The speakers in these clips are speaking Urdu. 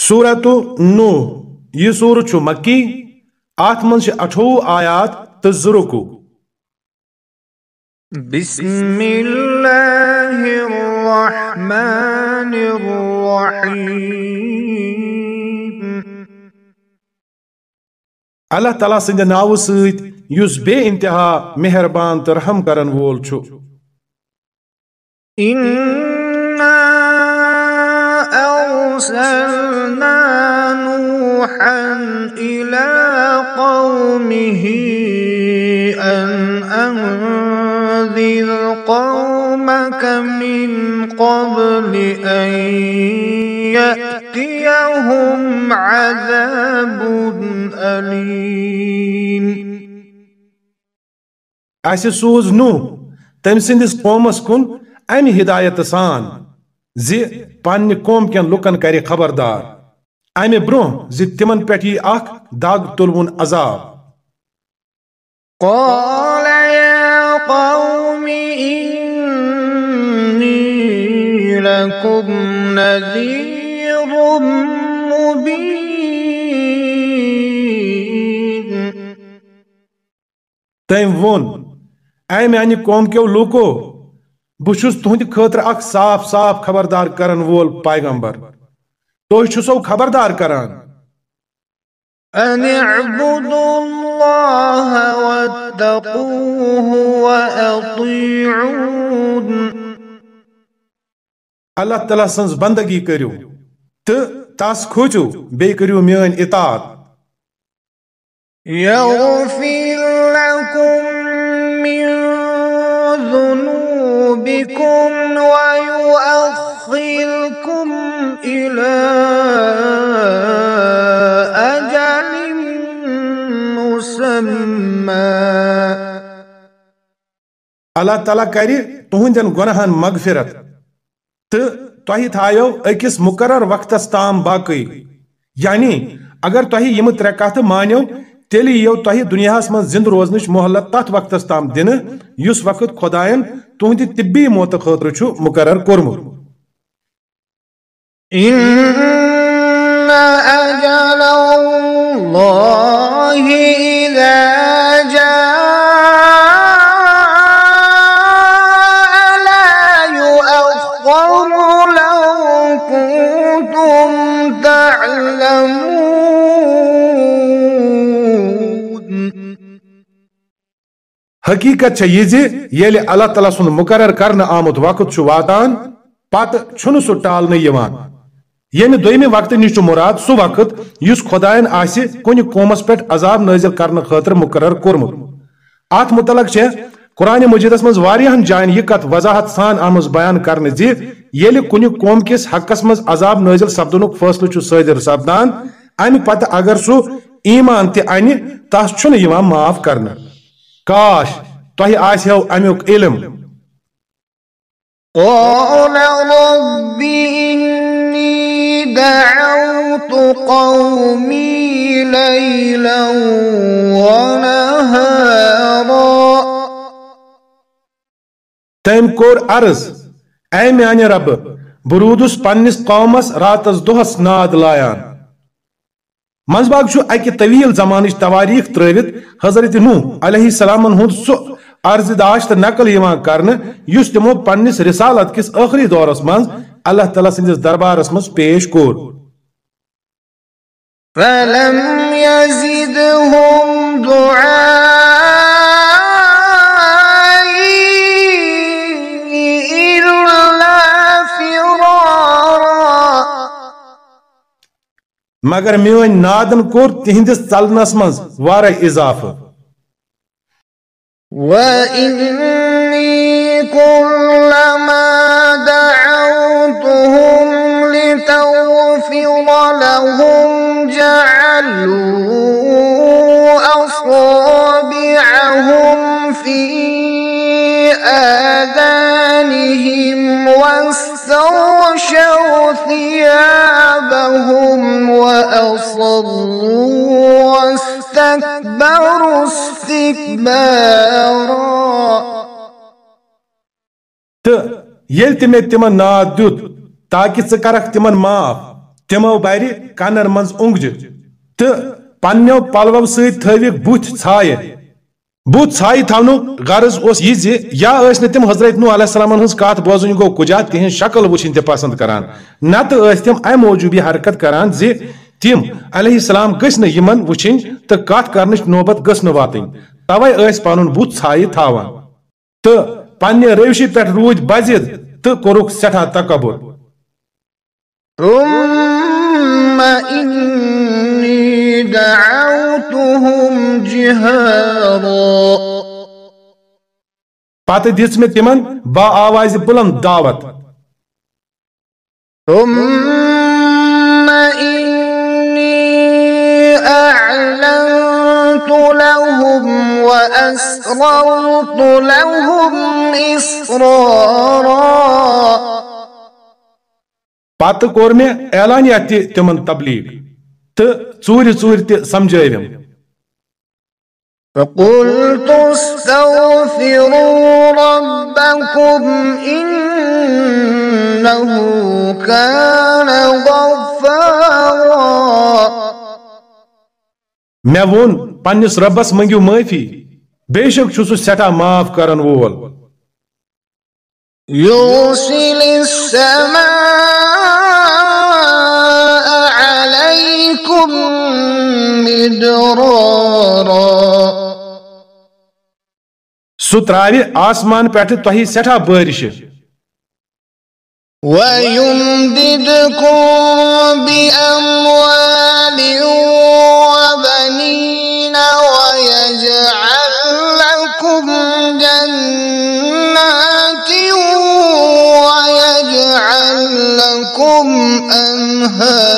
سورت نو یہ سور چھ مکی ات من سے اٹھو آیات تو زرکو۔ بسم اللہ الرحمن الرحیم۔ اللہ تعالیٰ سند ناو سۭتۍ یُس بے انتہا مہربان تو رحم کرن وول چھُ إنا أرسلنا نوحا إلى قومه أن أنذر قومك من قبل أن يأتيهم عذاب أليم. اسہِ سوٗز نوح تٔمۍ سٕنٛدِس قومس کُن امہِ ہدایت سان زِ پننہِ قوم کٮ۪ن لُکن کرِ خبردار امہِ برٛونٛہہ زِ تِمن پٮ۪ٹھ یی اکھ دگ تُلوُن عذاب۔ قال يا قوم إني لكم نذير مبين۔ تٔمۍ ووٚن اے میانہِ قوم کٮ۪و لوٗکو بہٕ چھُس تُہنٛدِ خٲطرٕ اکھ صاف صاف خبردار کرن وول پیغمبر۔ تُہۍ چھُسو خبردار کران۔ أن اعبدوا الله واتقوه وأطيعون. اللہ تعالیٰ سٕنٛز بندگی کٔرِو تہٕ تس کھوٗژِو بیٚیہِ کٔرِو میٲنۍ اطاعت۔ يغفر لكم من ذنوبكم اللہ تعالیٰ کرِ تُہنٛدٮ۪ن گۄنہن مغفرت۔ تہٕ تۄہہِ تھایو أکِس مُقرر وقتس تام باقٕے۔ یعنی اگر تۄہہِ یِمہٕ ترٛےٚ کتھٕ مانیو تیٚلہِ یِیو تۄہہِ دُنیاہس منٛز زِنٛدٕ روزنٕچ مۄہلت تتھ وقتس تام دِنہٕ یُس وقت خۄداین تُہنٛدِ طبی موتہٕ خٲطرٕ چھُ مُقرر کوٚرمُت۔ أجل الله إذا جاء لا يؤخر لو كنتم تعلمون حقیقت چھےٚ یہِ جی، زِ ییٚلہِ اللہ تعالیٰ سُنٛد مُقرر کرنہٕ آمُت وقت چھُ واتان پتہٕ چھُنہٕ سُہ ٹالنہٕ یِوان۔ ییٚمہِ دوٚیمہِ وقتہٕ نِش چھُ مُراد سُہ وقت یُس خۄدایَن آسہِ کُنہِ قومس پٮ۪ٹھ عذاب نٲزِل کرنہٕ خٲطرٕ مُقرر کوٚرمُت اتھ متعلق چھےٚ قرآنِ مجیدس منٛز واریاہن جاین یہِ کتھ وضاحت سان آمٕژ بیان کرنہٕ زِ ییٚلہِ کُنہِ قوم کِس حقس منٛز عذاب نٲزِل سپدنُک فٲصلہٕ چھُ صٲدِر سپدان امہِ پتہٕ اگر سُہ ایمان تہِ انہِ تس چھُنہٕ یِوان معاف کرنہٕ کاش تۄہہِ آسِہو امیُک علم قال رب إني دعوت قومي ليلا ونهارا. تٔمۍ کوٚر عرض اے میانہِ ربہٕ بہٕ روٗدُس قومس راتس دۄہس ناد لایان منٛزباگ چھُ اکہِ طویل زمانٕچ تواریٖخ ترٲوِتھ حضرت نوح علیہ السلامن ہُنٛد سُہ عرض داش تہٕ نقل یِوان کرنہٕ یُس تِمو رسالت کِس ٲخری دورس منٛز اللہ تعالیٰ سٕنٛدِس دربارس منٛز پیش کوٚر۔ فلم يزدهم دعائي إلا فرارا۔ مگر میٲنۍ نادن کوٚر تِہنٛدِس ژلنس منٛز وارے اضافہٕ۔ وإني كلما دعوتهم لتغفر لهم جعلوا أصابعهم في آذانهم واستغشوا ثيابهم وأصروا واستكبروا استكبارا. تہٕ ییٚلہِ تہِ تاکہِ ژٕ کرکھ تِمن معاف۔ تمو بر کنن مز اونگجہ تو پنو پلو ست تھوک بت ژھایہ۔ بت ژھایہ تھونو غرض اس یہ زِ یا ٲسۍ نہٕ تِم حضرت نو علیہ السلام ہٕنٛز کتھ بوزٕنۍ گوٚو کُجات تِہنٛز شکل وٕچھِنۍ تہِ پسنٛد کران۔ نتہٕ ٲسۍ تِم امہِ موٗجوٗب یہِ حرکت کران زِ تِم علیہ السلام گٔژھۍ نہٕ یِمن وٕچھِنۍ تہٕ کتھ کرنٕچ نوبت گٔژھ نہٕ واتٕنۍ۔ توے ٲسۍ پنُن بُتھ ژھایہِ تھاوان۔ تہٕ پننہِ روشہِ پٮ۪ٹھ روٗدۍ بزِد تہٕ کوٚرُکھ سٮ۪ٹھاہ تکبر۔ ثم إني دعوتهم جهارا پتہٕ دِژ مےٚ تِمن با آوازِ بلند دعوت. ثم إني أعلنت لهم وأسررت لهم إسرارا. پتہٕ کوٚر مےٚ اعلانیہ تہِ تِمن تبلیغ تہٕ ژوٗرِ ژوٗرِ تہِ سمجھٲوِم فقلت استغفروا ربكم إنه كان غفارا. مےٚ ووٚن پننِس رۄبس منٛگِو معٲفی بے شک چھُ سُہ سٮ۪ٹھاہ معاف کرن وول. يرسل السماء عليكم مدرارا. سُہ تراوِ آسمان پٮ۪ٹھٕ تۄہہِ سٮ۪ٹھاہ بٲرشہِ ويمددكم بأموال وبنين ويجعل لكم جنات ويجعل لكم أنهارا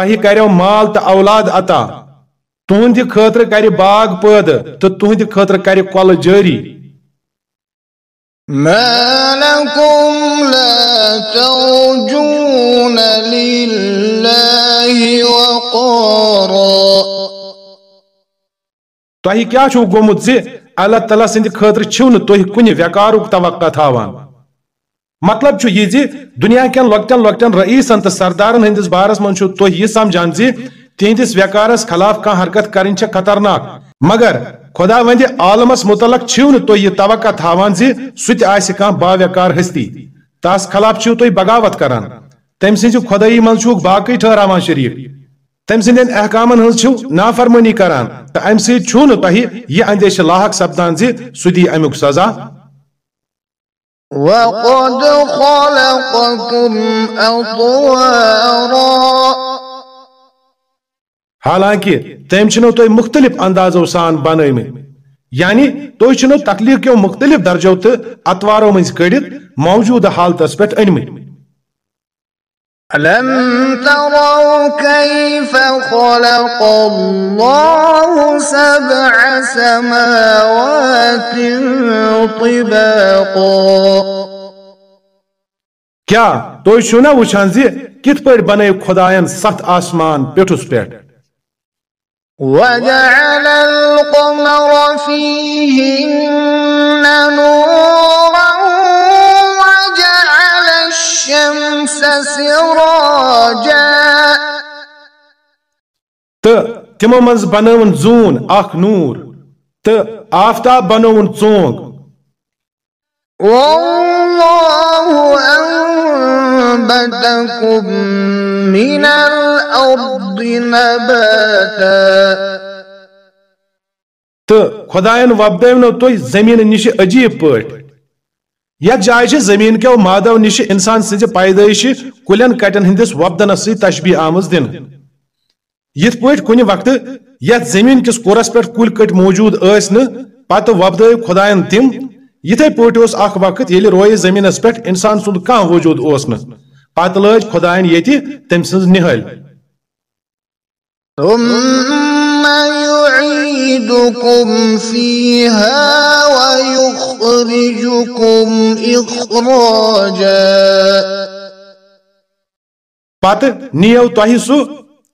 تۄہہِ کریو مال تہٕ اولاد عطا۔ تُہنٛدِ خٲطرٕ کرِ باغ پٲدٕ تہٕ تُہنٛدِ خٲطرٕ کرِ کۄلہٕ جٲری۔ ما لكم لا ترجون لله وقارا۔ تۄہہِ کیٛاہ چھُو گوٚمُت زِ اللہ تعالیٰ سٕنٛدِ خٲطرٕ چھِو نہٕ تُہۍ کُنہِ ویکارُک توقع تھاوان؟ مطلب چھُ یہِ زِ دُنیا کٮ۪ن لۄکٹٮ۪ن لۄکٹٮ۪ن رئیسن تہٕ سردارن ہٕنٛدِس بارس منٛز چھُو تُہۍ یہِ سمجھان زِ جی، تِہنٛدِس ویکارس خلاف کانٛہہ حرکت کرٕنۍ چھےٚ خطرناک۔ مگر خۄدا وندِ عالمس متعلق چھِو نہٕ تُہۍ یہِ توقع تھاوان جی، زِ سُہ تہِ آسہِ کانٛہہ باویکار ہستی۔ تس خلاف چھِو تُہۍ بغاوت کران۔ تٔمۍ سٕنٛزِ خۄدٲیی منٛز چھُکھ باقٕے ٹھہراوان شریٖک تٔمۍ سٕنٛدٮ۪ن احکامن ہٕنٛز چھِو نافرمٲنی کران۔ تہٕ امہِ سۭتۍ چھُو نہٕ تۄہہِ یہِ اندیشہِ لاحق سپدان زِ سُہ دی امیُک سزا۔ وقد خلقكم أطوارا حالانکہ تم چھنو تۄہہِ مختلف اندازو سان بنٲومٕتۍ یعنی تُہۍ چھنو تخلیق کیو مختلف درجو تو اتوارو مٔنٛزۍ کڑت موجود حالتس پٮ۪ٹھ انمت۔ ألم تروا كيف خلق الله سبع سماوات طباقا؟ کیٛاہ تُہۍ چھِو نا وٕچھان زِ کِتھ پٲٹھۍ بنٲیو خۄدایَن ستھ آسمان پیوٚٹھُس پٮ۪ٹھ وجعل القمر فيهن نورا سراجا. تہٕ تِمو منٛز بنٲوٕن زوٗن اکھ نوٗر تہٕ آفتاب بنووُن ژونگ۔ والله أنبتكم من الأرض نباتا. تہٕ خۄدایَن وۄپدٲونو تُہۍ زٔمیٖنہٕ نِشہِ عجیٖب پٲٹھۍ۔ یتھ جایہِ چھِ زٔمیٖن مادو نِشہِ اِنسان سٕنٛزِ پیدٲیشہِ کُلٮ۪ن کٹٮ۪ن ہٕنٛدِس وۄپدنس سۭتۍ تشبیح آمٕژ دِنہٕ۔ یِتھ پٲٹھۍ کُنہِ وقتہٕ یتھ زٔمیٖن کِس کُرس پٮ۪ٹھ کُلۍ کٔٹۍ موٗجوٗد ٲسۍ نہٕ، پتہٕ وۄپدٲو خۄدایَن تِم۔ یِتھے پٲٹھۍ اوس اکھ وقت ییٚلہِ رویہِ زٔمیٖنس پٮ۪ٹھ اِنسان سُنٛد کانٛہہ وجوٗد اوس نہٕ۔ پتہٕ لٲج خۄدایَن ییٚتہِ تٔمۍ سٕنٛز نِہٲلۍ۔ يعيدكم فيها ويخرجكم إخراجا پتہٕ نِیو تۄہہِ سُہ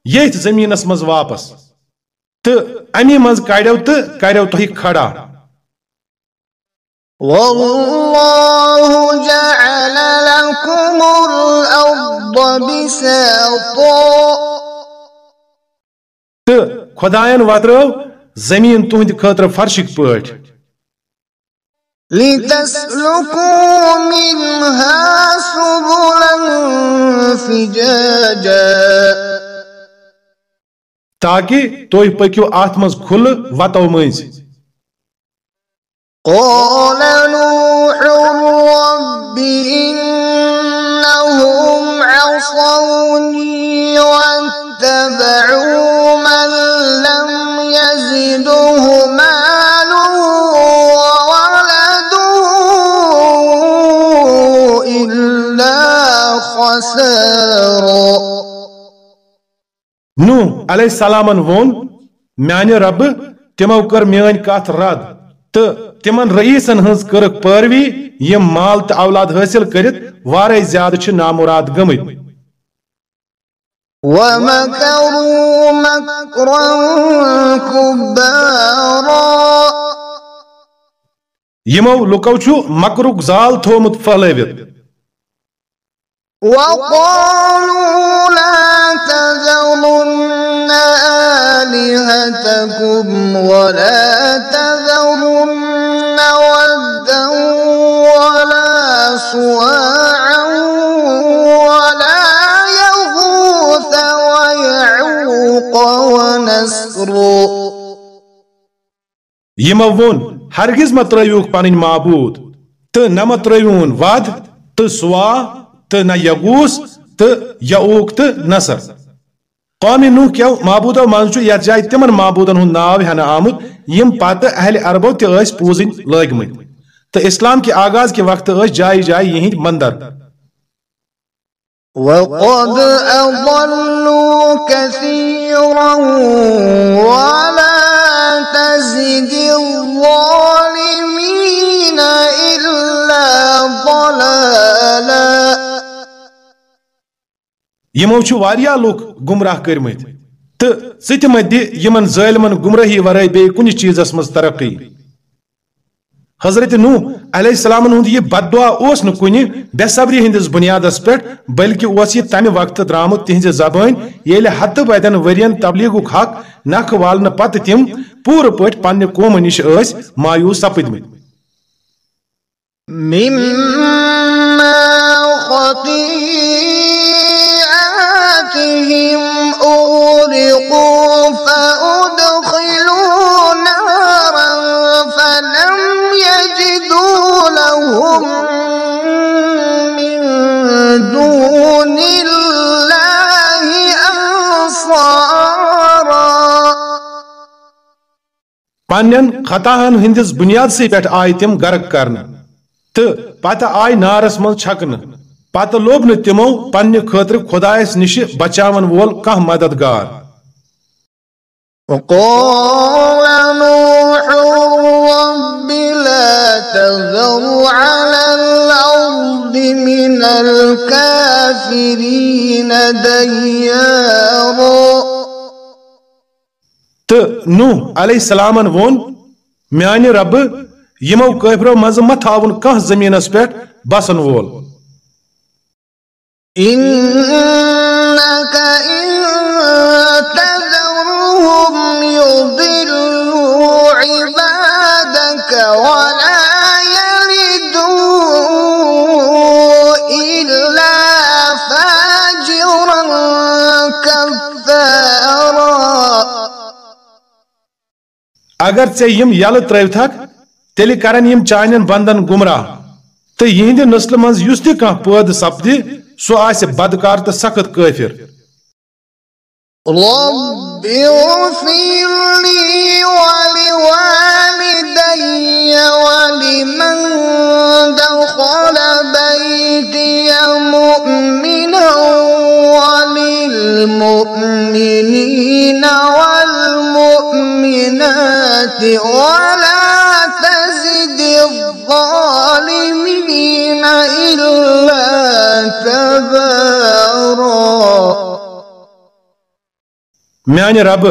ییٚتھۍ زٔمیٖنس منٛز واپس تہٕ امی منٛز کڑیو تہٕ کریو تۄہہِ کھڑا۔ والله جعل لكم الأرض بساطا تو خدایان واترو زمین تہند خاطر فرشک پٲٹھۍ۔ لتسلكوا منها سبلا فجاجا۔ تاکہ تُہۍ پٔکِو اتھ منٛز کھُلہٕ وتو مٔنٛزۍ۔ قال علیہ السلامن وون میانہ رب تمو کر میٲنۍ کتھ رد تہٕ تمن رئیسن ہنز کٔرٕکھ پٲروی یم مال تہٕ اولاد حٲصِل کٔرِتھ وارے زیادٕ چھِ نامراد گٔمٕتۍ. ومكروا مكرا كبارا۔ یمو لُکو چھُ مکرُک زال تھومُت پھٔہلٲوِتھ۔ وقالوا لا تذرن آلهتكم ولا تذرن ودا ولا سواعا ولا يغوث ويعوق ونسر. ہرگز مہ ترٲوِوکھ پنٕنۍ معبوٗد. مہ ترٲوِہُن واد تہٕ سوا نہ یگوس تہٕ یعوق تہٕ نصر قوم نوح کیو معبوٗدو منٛز چھُ یتھ جایہِ تِمن معبوٗدن ہُنٛد ناو ہٮ۪نہٕ آمُت یِم پتہٕ اہل عربو تہِ ٲسۍ پوٗزٕنۍ لٲگمٕتۍ تہٕ اسلام کہِ آغاز کہِ وقتہٕ ٲسۍ جایہِ جایہِ یِہنٛدۍ مندر وقد أضلوا كثيرا ولا تزد الظالمين إلا ضلالا یمو چھُ واریاہ لُکھ گمراہ کٔرمٕتۍ. تہٕ ژٕ تہِ مہ دِ یِمن ظٲلمن گمراہی ورٲے بیٚیہِ کُنہِ چیٖزس ترقی. حضرت نو علیہ السلام ہند یہ بد دعا اوس نہ بے صبری ہندس بنیادس پہ بلکہ اس یہ تمہ وقت درامت تہذ زبان یل ہتہ بدین ورین تبلیغک حق نکھ والن پتہ تم پور پٹ پنہ قوم نش اس مایوس سپدمت مما خطيئاتهم پنن خطاہن ہندس بنیاد سے پہ آئی تم غرق کرنا تو پتہ آئی نارس من چھکن۔ پتہ لوب نہ تمو پنہ خاطر خدایس نش بچاون وول کانٛہہ مددگار۔ وقال نوح رب لا تذر على الأرض من الكافرين ديارا۔ تو نو علیہ السلام وون، میانہ رب، یمو کافرو مز مہ تھاون کانٛہہ زمینس پہ بسن وول. اگر ژے یم یل ترٲوتھکھ تیٚلہِ کرن یم چانین بندن گمراہ۔ تہٕ یہنٛدِ نسلہِ منٛز یُس تہِ کانٛہہ پٲدٕ سپدِ، سُہ آسہِ بدکار تہٕ سخت کٲفر۔ رب اغفر لي ولوالدي ولمن دخل بيتي مؤمنا وللمؤمنين ولا تزد الظالمين إلا تبارا میانہِ رب،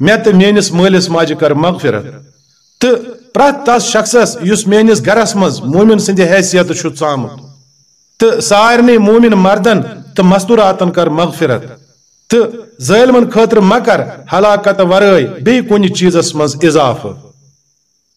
مےٚ تہٕ میٲنِس مٲلِس ماجہِ کر مغفرت تہٕ پرت تس شخصس یس میانس گرس مز مومن سند حیثیت ژامت تو سارے مومن مردن تو مستوراتن کر مغفرت۔ تو ظالمن خاطر مکر ہلاکت ورائے بی کن چیزس مز اضافہ